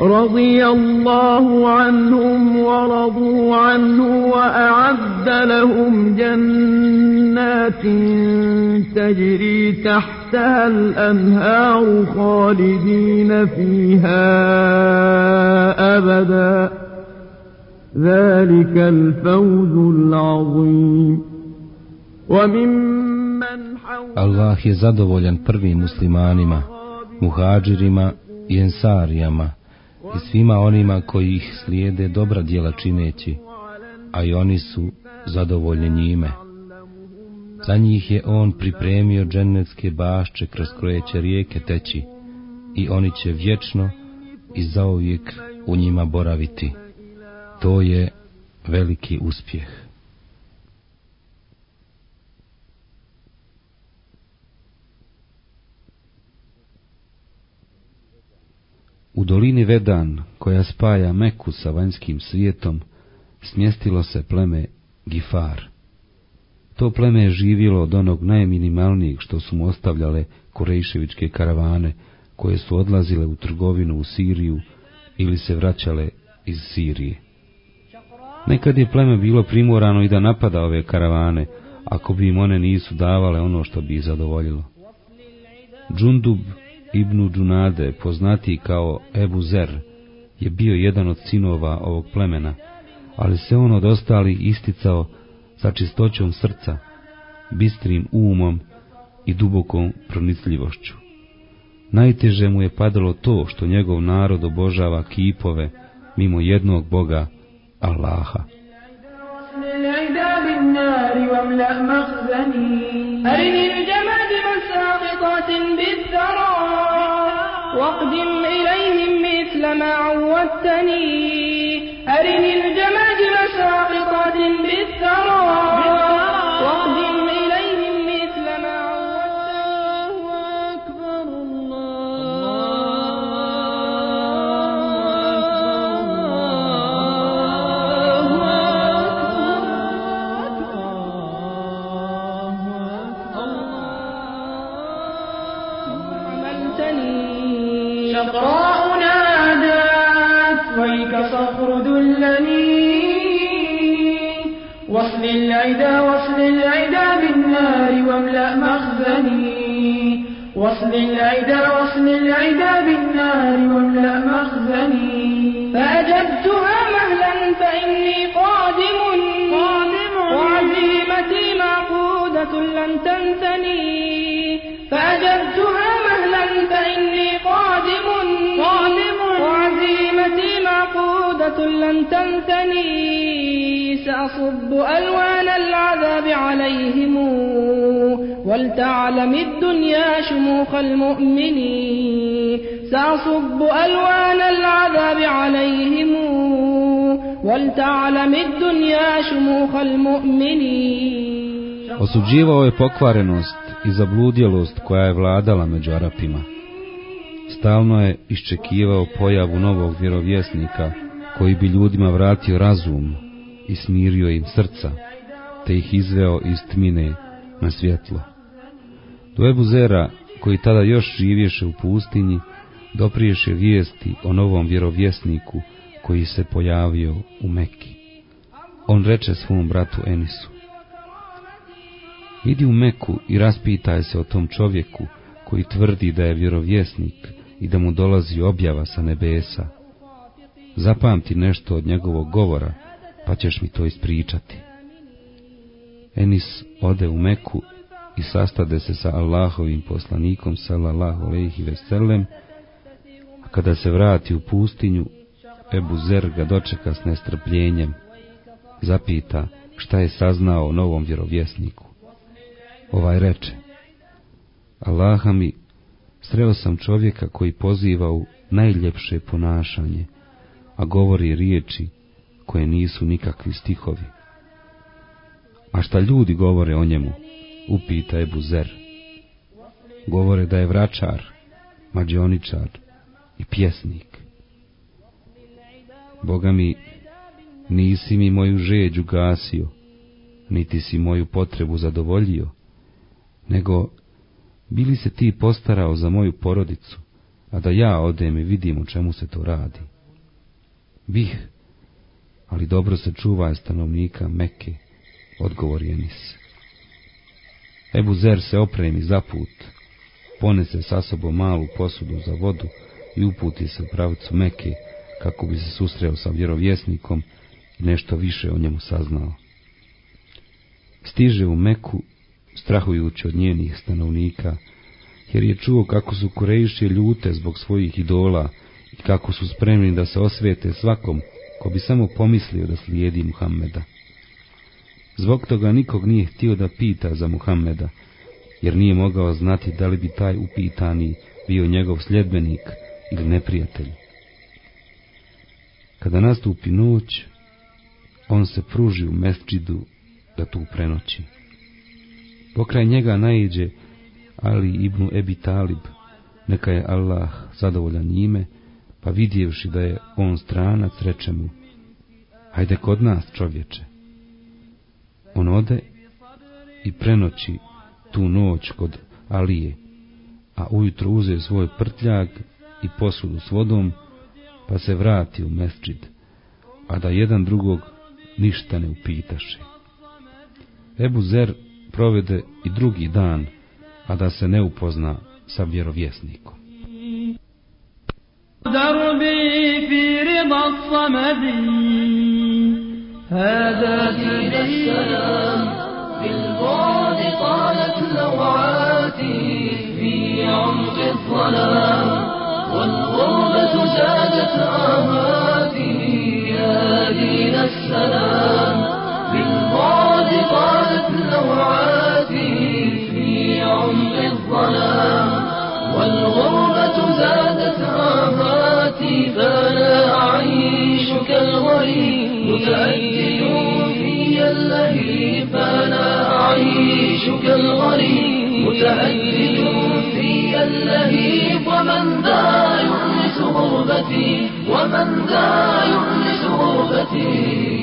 رضي الله عنهم ورضوا عنه وأعد لهم جنات تجري تحتها الأنهار خالدين فيها أبدا. ذلك الفوز العظيم. وممن حول je zadovoljan prvim muslimanima, muhađirima i ensarijama. I svima onima koji ih slijede dobra djela čineći, a i oni su zadovoljni njime. Za njih je on pripremio džennetske bašče kroz koje će rijeke teći i oni će vječno i zauvijek u njima boraviti. To je veliki uspjeh. U dolini Vedan, koja spaja Meku sa vanjskim svijetom, smjestilo se pleme Gifar. To pleme je živjelo od onog najminimalnijeg što su mu ostavljale Kurejševičke karavane, koje su odlazile u trgovinu u Siriju ili se vraćale iz Sirije. Nekad je pleme bilo primorano i da napada ove karavane, ako bi im one nisu davale ono što bi ih zadovoljilo. Džundub ibn Džunade, poznatiji kao Ebu Zer, je bio jedan od sinova ovog plemena, ali se on od ostalih isticao sa čistoćom srca, bistrim umom i dubokom pronicljivošću. Najteže mu je padalo to što njegov narod obožava kipove mimo jednog Boga, Allaha. للعدا بالنار واملأ مخزني أرني الجماجم ساقطات بالثرى واقدم إليهم مثل ما عودتني. أرني الجماجم معقودة لن تنثني سأصب ألوان العذاب عليهم. ولتعلم الدنيا شموخ المؤمنين. سأصب ألوان العذاب عليهم. ولتعلم الدنيا شموخ المؤمنين. Osuđivao je pokvarenost i zabludjelost koja je vladala među Arapima. Stalno je iščekivao pojavu novog vjerovjesnika koji bi ljudima vratio razum i smirio im srca, te ih izveo iz tmine na svjetlo. Do Ebu Zera, koji tada još živješe u pustinji, dopriješe vijesti o novom vjerovjesniku koji se pojavio u Meki. On reče svom bratu Enisu, Idi u Meku i raspitaj se o tom čovjeku koji tvrdi da je vjerovjesnik i da mu dolazi objava sa nebesa. Zapamti nešto od njegovog govora, pa ćeš mi to ispričati. Enis ode u Meku i sastade se sa Allahovim poslanikom sallallahu alejhi ve sellem, a kada se vrati u pustinju, Ebu Zer ga dočeka s nestrpljenjem. Zapita šta je saznao o novom vjerovjesniku. Ovaj reče, Allaha mi, sreo sam čovjeka koji poziva u najljepše ponašanje, a govori riječi koje nisu nikakvi stihovi. A šta ljudi govore o njemu? Upita Ebu Zer. Govore da je vračar, mađioničar i pjesnik. Boga mi, nisi mi moju žeđu gasio, niti si moju potrebu zadovoljio, nego bili se ti postarao za moju porodicu, a da ja odem i vidim u čemu se to radi. Bih, ali dobro se čuva stanovnika Meke, odgovor je nis. Ebu Zer se opremi za put, ponese sa sobom malu posudu za vodu i uputi se u pravicu Meke, kako bi se susreo sa vjerovjesnikom i nešto više o njemu saznao. Stiže u Meku, strahujući od njenih stanovnika, jer je čuo kako su Kurejiši ljute zbog svojih idola i kako su spremni da se osvete svakom ko bi samo pomislio da slijedi Muhammeda. Zbog toga nikog nije htio da pita za Muhammeda, jer nije mogao znati da li bi taj upitani bio njegov sljedbenik ili neprijatelj. Kada nastupi noć, on se pruži u mesčidu da tu prenoći. Pokraj njega naiđe Ali ibn Ebi Talib, neka je Allah zadovoljan njime, pa vidjevši da je on stranac, reče mu, hajde kod nas čovječe. On ode i prenoći tu noć kod Alije, a ujutro uze svoj prtljag i posudu s vodom, pa se vrati u mesčid, a da jedan drugog ništa ne upitaše. Ebu Zer provede i drugi dan, a da se ne upozna sa vjerovjesnikom. دربي في رضا الصمد. هذا دين السلام بالبعد طالت لوعاتي في عمق الظلام والغربة زادت آهاتي يا دين السلام. بالبعد طالت لوعاتي في عمق الظلام والغربة زادت فأنا أعيش كالغريب متأجل في اللهيب فأنا أعيش كالغريب متأجل في اللهيب ومن ذا يؤنس غربتي ومن ذا يؤنس غربتي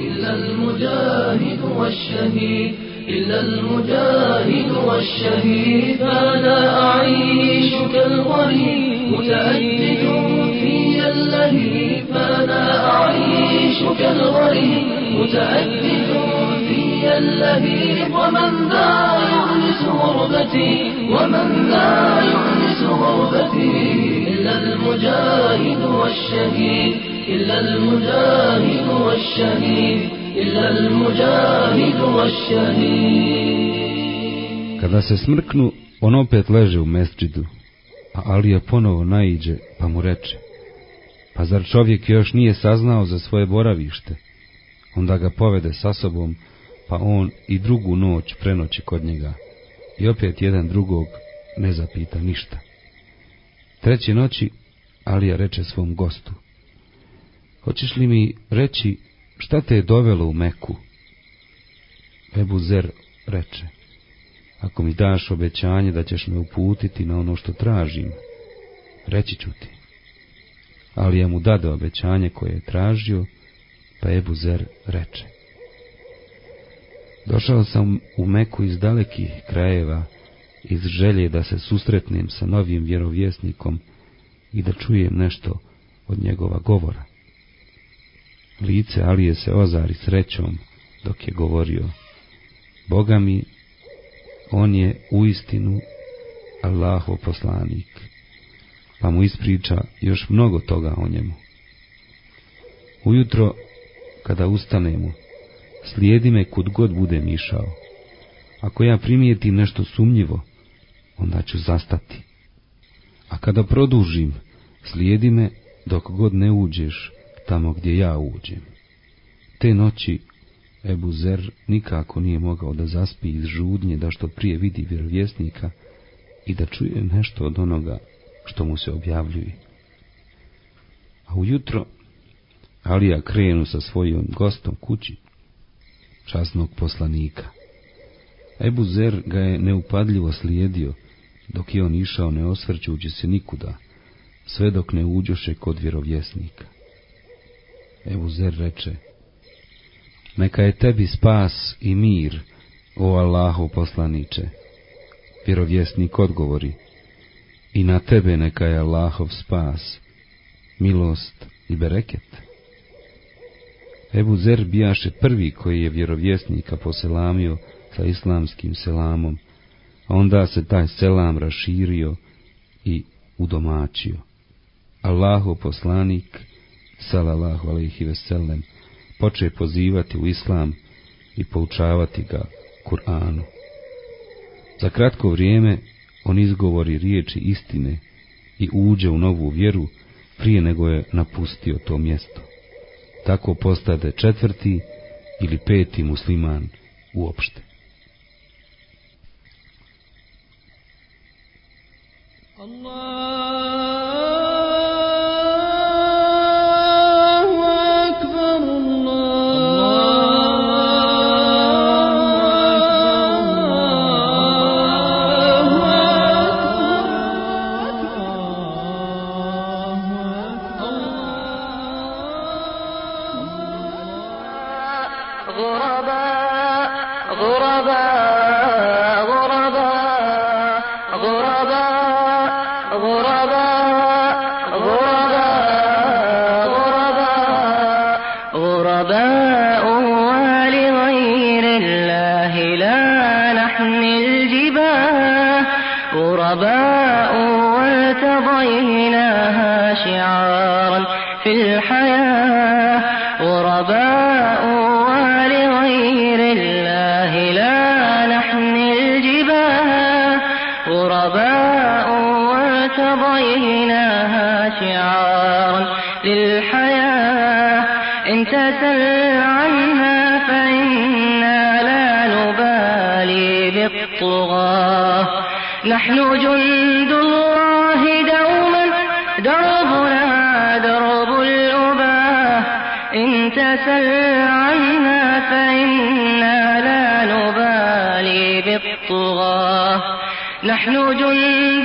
إلا المجاهد والشهيد إلا المجاهد والشهيد فأنا أعيش كالغريب اللهيب فأنا أعيش كالغريب متأجد في اللهيب ومن ذا يؤنس غربتي ومن ذا يؤنس غربتي. إلا المجاهد والشهيد إلا المجاهد والشهيد إلا المجاهد والشهيد. Kada se smrknu, on opet leže u mesčidu, a Alija ponovo naiđe, pa mu reče, pa zar čovjek još nije saznao za svoje boravište? Onda ga povede sa sobom, pa on i drugu noć prenoći kod njega, i opet jedan drugog ne zapita ništa. Treće noći Alija reče svom gostu, hoćeš li mi reći šta te je dovelo u Meku? Ebu Zer reče, ako mi daš obećanje da ćeš me uputiti na ono što tražim, reći ću ti. Ali ja mu dade obećanje koje je tražio, pa Ebu Zer reče. Došao sam u Meku iz dalekih krajeva, iz želje da se susretnem sa novim vjerovjesnikom i da čujem nešto od njegova govora. Lice Alije se ozari srećom dok je govorio. Boga mi, on je uistinu Allahov poslanik, pa mu ispriča još mnogo toga o njemu. Ujutro, kada ustanemo, slijedi me kud god budem išao. Ako ja primijetim nešto sumnjivo, onda ću zastati. A kada produžim, slijedi me dok god ne uđeš tamo gdje ja uđem. Te noći Ebu Zer nikako nije mogao da zaspi iz žudnje da što prije vidi vjerovjesnika i da čuje nešto od onoga što mu se objavljuje. A ujutro Alija krenu sa svojim gostom kući, časnog poslanika. Ebu Zer ga je neupadljivo slijedio, dok je on išao ne osvrćući se nikuda, sve dok ne uđoše kod vjerovjesnika. Ebu Zer reče, neka je tebi spas i mir, o Allahu poslaniče. Vjerovjesnik odgovori, i na tebe neka je Allahov spas, milost i bereket. Ebu Zer bijaše prvi koji je vjerovjesnika poselamio sa islamskim selamom, a onda se taj selam raširio i udomačio. Allahu poslanik, salallahu alaihi veselem, poče pozivati u islam i poučavati ga Kur'anu. Za kratko vrijeme on izgovori riječi istine i uđe u novu vjeru prije nego je napustio to mjesto. Tako postade četvrti ili peti musliman uopšte. في الحياة غرباء ولغير الله لا نحن الجباه. غرباء وتضيناها شعارا للحياة. إن تسل عنها فإنا لا نبالي بالطغاة. نحن جند تسل عنا فإنا لا نبالي بالطغاة. نحن جند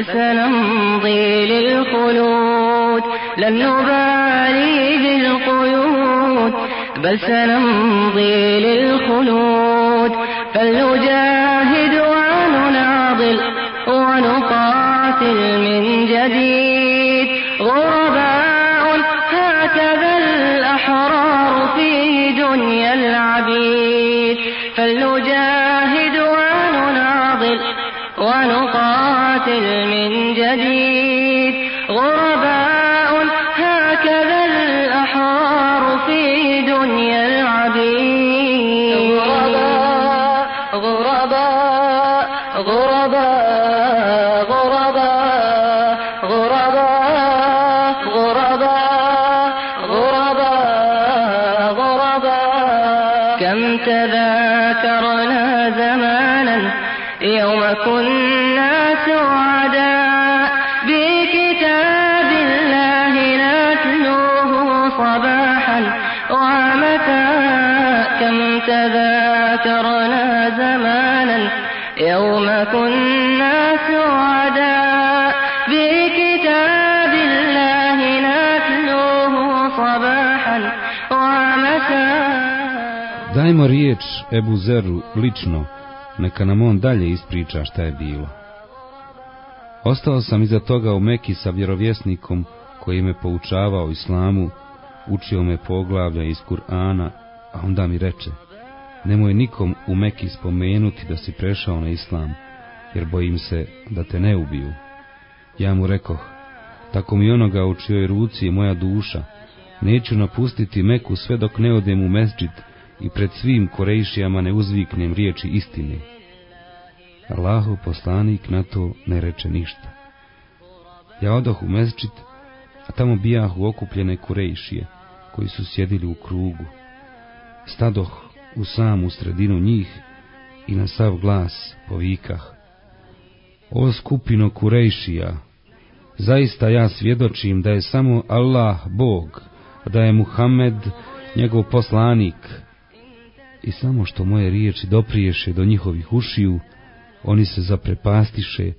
بل سنمضي للخلود. لن نبالي بالقيود بل سنمضي للخلود. Dajmo riječ Ebu Zeru lično, neka nam on dalje ispriča šta je bilo. Ostao sam iza toga u Meki sa vjerovjesnikom koji me poučavao islamu, učio me poglavlja iz Kur'ana, a onda mi reče, nemoj nikom u Meki spomenuti da si prešao na islam, jer bojim se da te ne ubiju. Ja mu rekoh, tako mi onoga u čijoj ruci je moja duša, neću napustiti Meku sve dok ne odem u mesdžid i pred svim korejšijama ne uzviknem riječi istine. Allahu poslanik na to ne reče ništa. Ja odoh u mesdžid, a tamo bijahu okupljene kurejšije, koji su sjedili u krugu. stadoh u samu sredinu njih i na sav glas povikah. O skupino Kurejšija, zaista ja svjedočim da je samo Allah Bog, da je Muhammed njegov poslanik. I samo što moje riječi dopriješe do njihovih ušiju, oni se zaprepastiše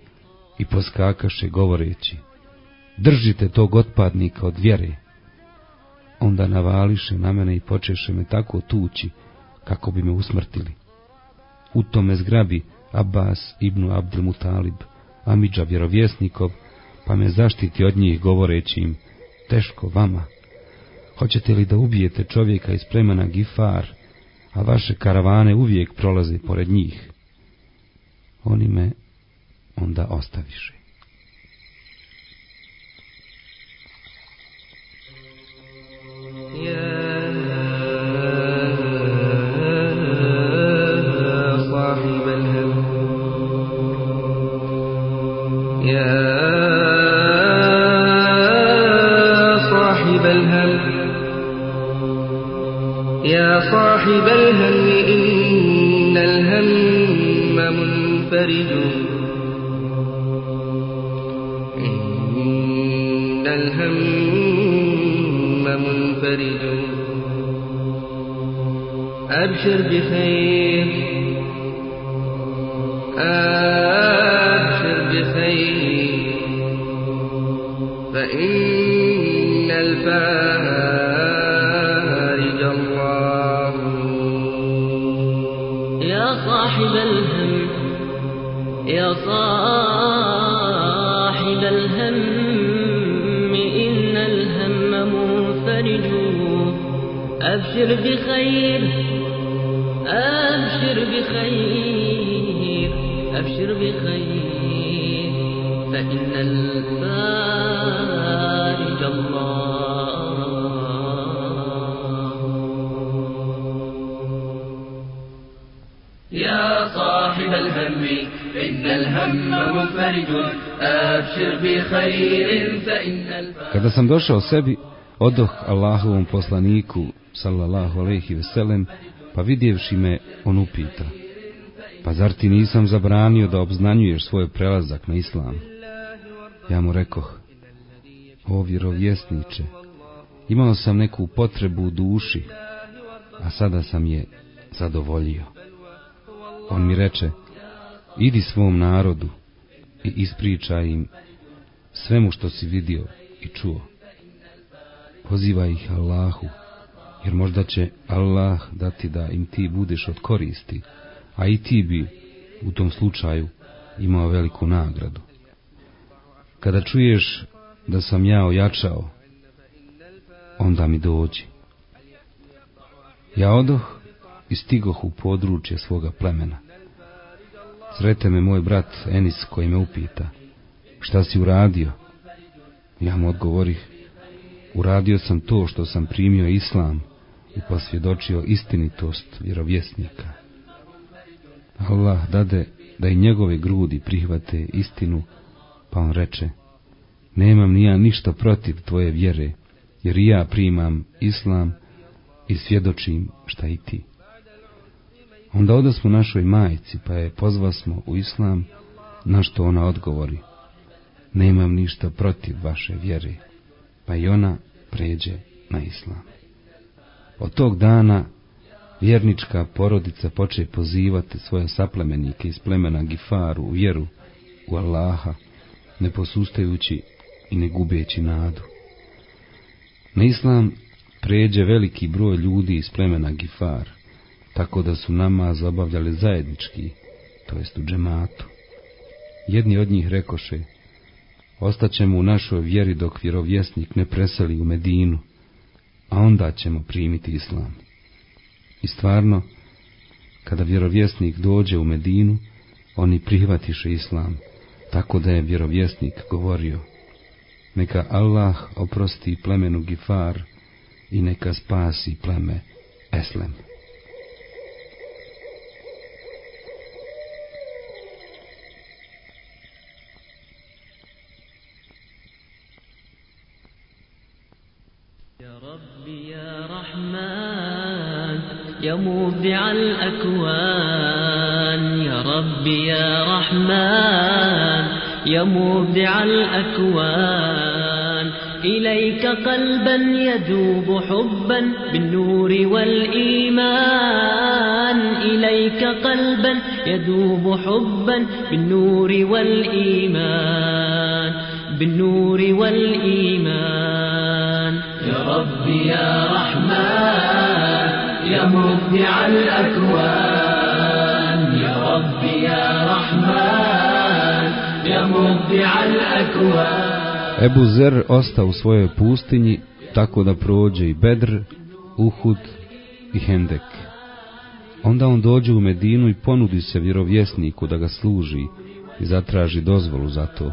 i poskakaše govoreći, držite tog otpadnika od vjere. Onda navališe na mene i počeše me tako tući, kako bi me usmrtili. U tome zgrabi Abbas ibn Abdul Mutalib, Amidža vjerovjesnikov, pa me zaštiti od njih govoreći im, teško vama. Hoćete li da ubijete čovjeka iz plemena Gifar, a vaše karavane uvijek prolaze pored njih? Oni me onda ostaviše. صاحب الهم إن الهم منفرج إن الهم منفرج أبشر بخير. أبشر بخير أبشر بخير أبشر بخير فإن الفارج الله. يا صاحب الهم إن الهم منفرج أبشر بخير فإن الفارج Kada sam došao sebi, odoh Allahovom poslaniku, sallallahu alaihi veselem, pa vidjevši me, on upita. Pa zar ti nisam zabranio da obznanjuješ svoj prelazak na islam? Ja mu rekoh, o vjerovjesniče, imao sam neku potrebu u duši, a sada sam je zadovoljio. On mi reče, idi svom narodu i ispričaj im svemu što si vidio i čuo. Pozivaj ih Allahu, jer možda će Allah dati da im ti budeš od koristi, a i ti bi u tom slučaju imao veliku nagradu. Kada čuješ da sam ja ojačao, onda mi dođi. Ja odoh i stigoh u područje svoga plemena. Srete me moj brat Enis koji me upita, šta si uradio? Ja mu odgovorih, uradio sam to što sam primio islam i posvjedočio istinitost vjerovjesnika. Allah dade da i njegove grudi prihvate istinu, pa on reče, nemam ni ja ništa protiv tvoje vjere, jer ja primam islam i svjedočim šta i ti. Onda odasmo našoj majici, pa je pozvasmo u islam, na što ona odgovori, nemam ništa protiv vaše vjere, pa i ona pređe na islam. Od tog dana vjernička porodica poče pozivati svoje saplemenike iz plemena Gifaru u vjeru u Allaha, ne posustajući i ne gubeći nadu. Na islam pređe veliki broj ljudi iz plemena Gifar, tako da su namaz obavljali zajednički, to jest u džematu. Jedni od njih rekoše, ostaćemo u našoj vjeri dok vjerovjesnik ne preseli u Medinu, a onda ćemo primiti islam. I stvarno, kada vjerovjesnik dođe u Medinu, oni prihvatiše islam, tako da je vjerovjesnik govorio, neka Allah oprosti plemenu Gifar i neka spasi pleme Eslem. مبدع الأكوان. يا رب يا رحمن يا مبدع الأكوان. إليك قلبا يذوب حبا بالنور والإيمان. إليك قلبا يذوب حبا بالنور والإيمان. بالنور والإيمان. يا رب يا رحمن. يا مبدع الأكوان يا رب يا رحمن يا مبدع الأكوان Ebu Zer ostao u svojoj pustinji tako da prođe i Bedr, Uhud i Hendek. Onda on dođe u Medinu i ponudi se vjerovjesniku da ga služi i zatraži dozvolu za to.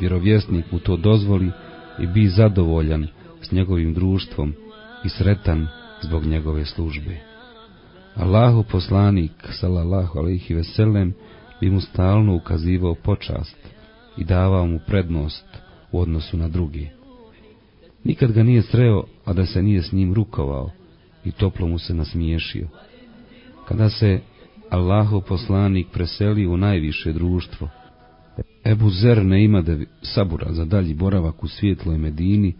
Vjerovjesnik mu to dozvoli i bi zadovoljan s njegovim društvom i sretan zbog njegove službe. Allahu poslanik, salallahu alaihi veselem, bi mu stalno ukazivao počast i davao mu prednost u odnosu na drugi. Nikad ga nije sreo, a da se nije s njim rukovao i toplo mu se nasmiješio. Kada se Allahu poslanik preseli u najviše društvo, Ebu Zer ne ima da sabura za dalji boravak u svijetloj Medini,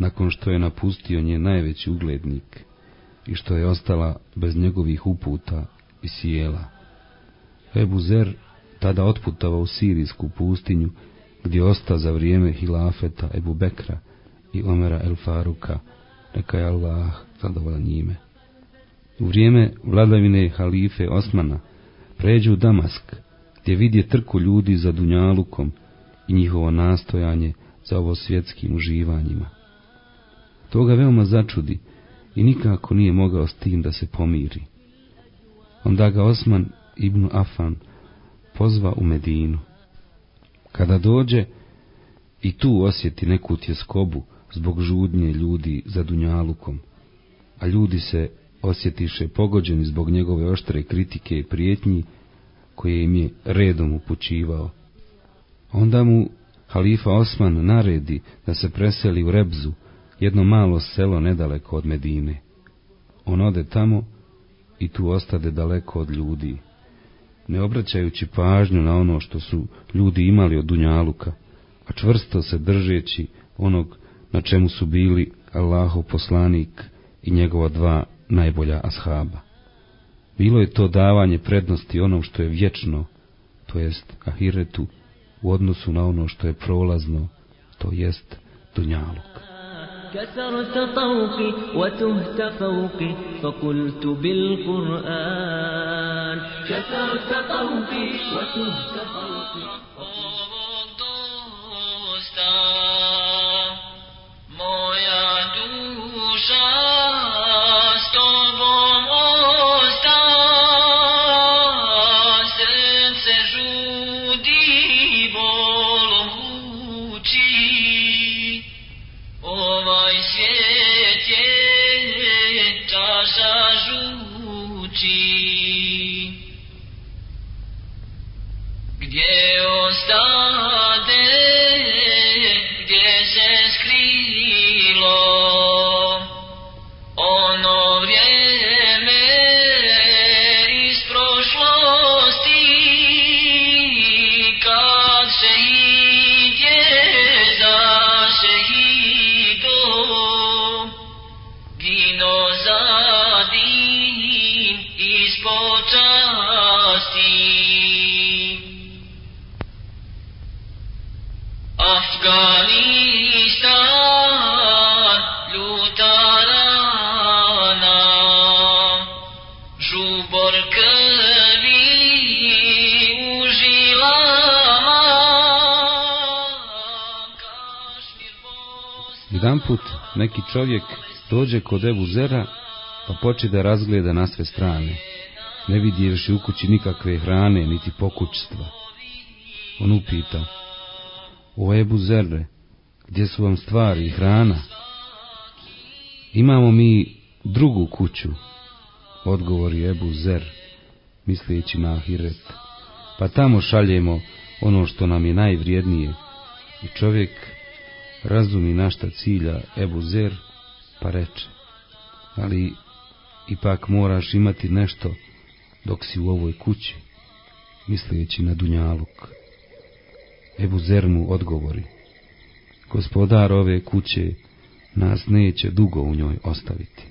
nakon što je napustio nje najveći uglednik i što je ostala bez njegovih uputa i sjela. Ebu Zer tada otputava u Sirijsku pustinju, gdje osta za vrijeme hilafeta Ebu Bekra i Omera El Faruka, neka je Allah zadovoljan njime. U vrijeme vladavine halife Osmana pređu u Damask, gdje vidje trku ljudi za Dunjalukom i njihovo nastojanje za ovo svjetskim uživanjima. To ga veoma začudi i nikako nije mogao s tim da se pomiri. Onda ga Osman ibn Afan pozva u Medinu. Kada dođe i tu osjeti neku tjeskobu zbog žudnje ljudi za Dunjalukom, a ljudi se osjetiše pogođeni zbog njegove oštre kritike i prijetnji koje im je redom upućivao. Onda mu halifa Osman naredi da se preseli u Rebzu, jedno malo selo nedaleko od Medine. On ode tamo i tu ostade daleko od ljudi, ne obraćajući pažnju na ono što su ljudi imali od Dunjaluka, a čvrsto se držeći onog na čemu su bili Allahov poslanik i njegova dva najbolja ashaba. Bilo je to davanje prednosti onom što je vječno, to jest ahiretu, u odnosu na ono što je prolazno, to jest dunjaluk. كسرت طوقي وتهت فوقي فقلت بالقرآن. كسرت طوقي وتهت فوقي. Neki čovjek dođe kod Ebu Zera, pa poče da razgleda na sve strane. Ne vidjevši u kući nikakve hrane, niti pokućstva. On upita, o Ebu Zerre, gdje su vam stvari i hrana? Imamo mi drugu kuću, odgovori Ebu Zer, misleći na Ahiret. Pa tamo šaljemo ono što nam je najvrijednije. I čovjek razumi na šta cilja Ebu Zer, pa reče. Ali ipak moraš imati nešto dok si u ovoj kući, misleći na Dunjaluk. Ebu Zer mu odgovori, gospodar ove kuće nas neće dugo u njoj ostaviti.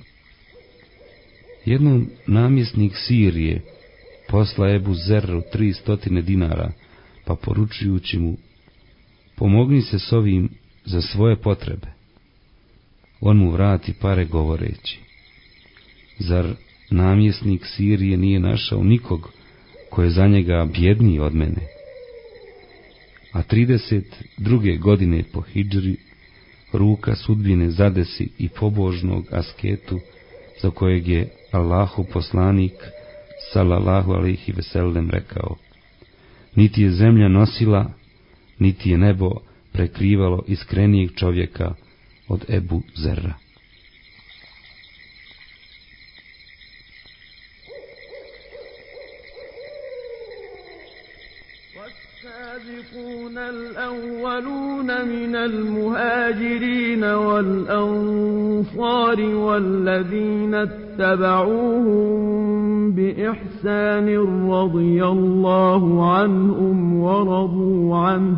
Jednom namjesnik Sirije posla Ebu Zerru tri stotine dinara, pa poručujući mu, pomogni se s ovim za svoje potrebe. On mu vrati pare govoreći, zar namjesnik Sirije nije našao nikog ko je za njega bjedniji od mene? A trideset druge godine po hidžri ruka sudbine zadesi i pobožnog asketu za kojeg je Allahu poslanik sallallahu alihi veselem rekao niti je zemlja nosila niti je nebo prekrivalo iskrenijeg čovjeka od Ebu Zerra. الأولون من المهاجرين والأنصار والذين اتبعوهم بإحسان رضي الله عنهم ورضوا عنه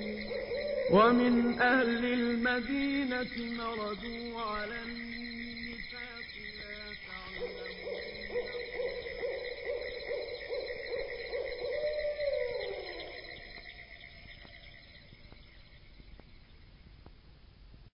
ومن أهل المدينة النار